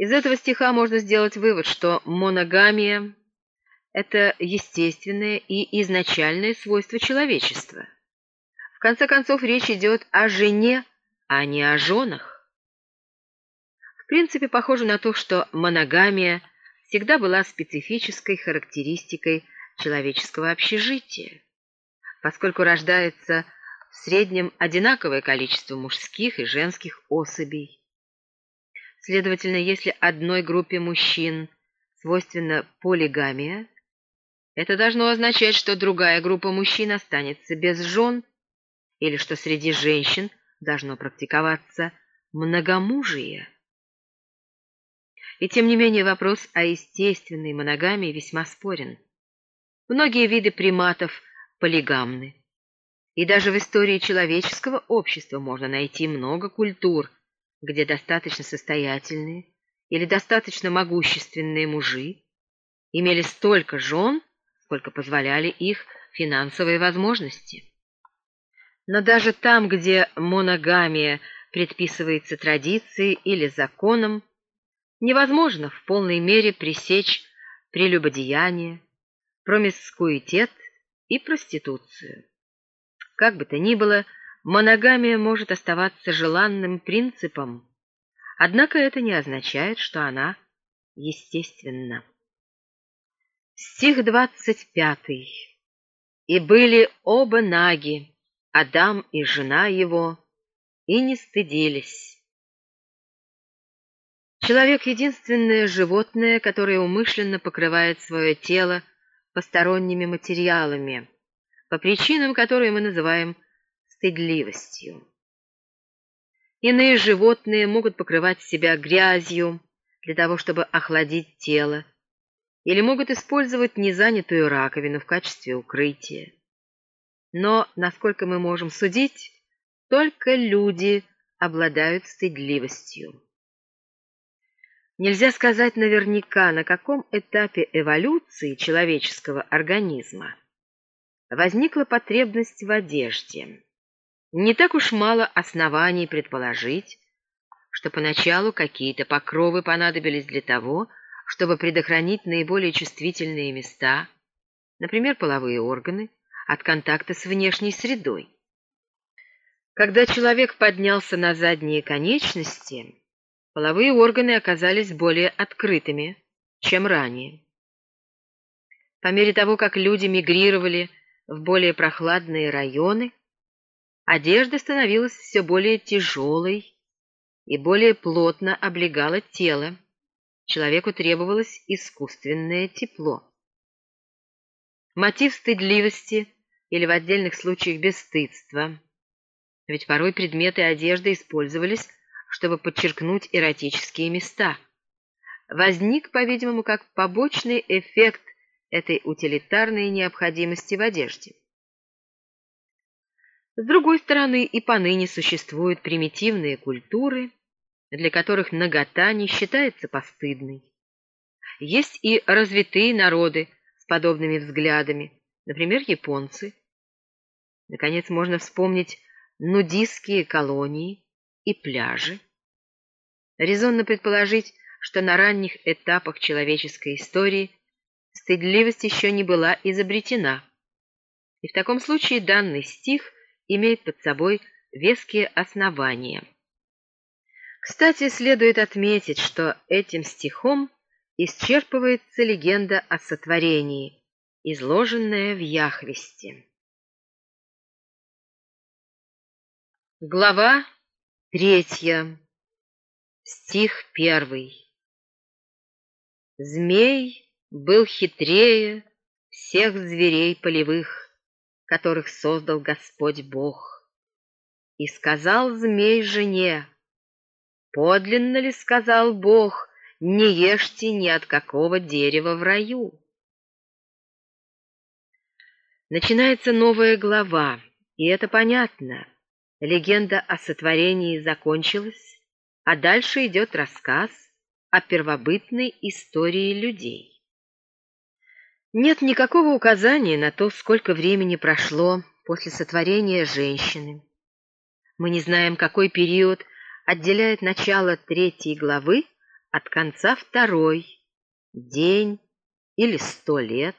Из этого стиха можно сделать вывод, что моногамия – это естественное и изначальное свойство человечества. В конце концов, речь идет о жене, а не о женах. В принципе, похоже на то, что моногамия всегда была специфической характеристикой человеческого общежития, поскольку рождается в среднем одинаковое количество мужских и женских особей. Следовательно, если одной группе мужчин свойственна полигамия, это должно означать, что другая группа мужчин останется без жен, или что среди женщин должно практиковаться многомужие. И тем не менее вопрос о естественной моногамии весьма спорен. Многие виды приматов полигамны. И даже в истории человеческого общества можно найти много культур, где достаточно состоятельные или достаточно могущественные мужи имели столько жен, сколько позволяли их финансовые возможности. Но даже там, где моногамия предписывается традицией или законом, невозможно в полной мере пресечь прелюбодеяние, промискуитет и проституцию. Как бы то ни было, Моногамия может оставаться желанным принципом, однако это не означает, что она естественна. Стих двадцать пятый. «И были оба наги, Адам и жена его, и не стыдились». Человек — единственное животное, которое умышленно покрывает свое тело посторонними материалами, по причинам, которые мы называем стыдливостью. Иные животные могут покрывать себя грязью для того, чтобы охладить тело, или могут использовать незанятую раковину в качестве укрытия. Но, насколько мы можем судить, только люди обладают стыдливостью. Нельзя сказать наверняка, на каком этапе эволюции человеческого организма возникла потребность в одежде. Не так уж мало оснований предположить, что поначалу какие-то покровы понадобились для того, чтобы предохранить наиболее чувствительные места, например, половые органы, от контакта с внешней средой. Когда человек поднялся на задние конечности, половые органы оказались более открытыми, чем ранее. По мере того, как люди мигрировали в более прохладные районы, Одежда становилась все более тяжелой и более плотно облегала тело. Человеку требовалось искусственное тепло. Мотив стыдливости или в отдельных случаях бесстыдства. Ведь порой предметы одежды использовались, чтобы подчеркнуть эротические места. Возник, по-видимому, как побочный эффект этой утилитарной необходимости в одежде. С другой стороны, и поныне существуют примитивные культуры, для которых нагота не считается постыдной. Есть и развитые народы с подобными взглядами, например, японцы. Наконец, можно вспомнить нудистские колонии и пляжи. Резонно предположить, что на ранних этапах человеческой истории стыдливость еще не была изобретена. И в таком случае данный стих – имеет под собой веские основания. Кстати, следует отметить, что этим стихом исчерпывается легенда о сотворении, изложенная в Яхвесте. Глава третья. Стих первый. Змей был хитрее всех зверей полевых, которых создал Господь Бог. И сказал змей жене, «Подлинно ли, — сказал Бог, — не ешьте ни от какого дерева в раю?» Начинается новая глава, и это понятно. Легенда о сотворении закончилась, а дальше идет рассказ о первобытной истории людей. Нет никакого указания на то, сколько времени прошло после сотворения женщины. Мы не знаем, какой период отделяет начало третьей главы от конца второй, день или сто лет.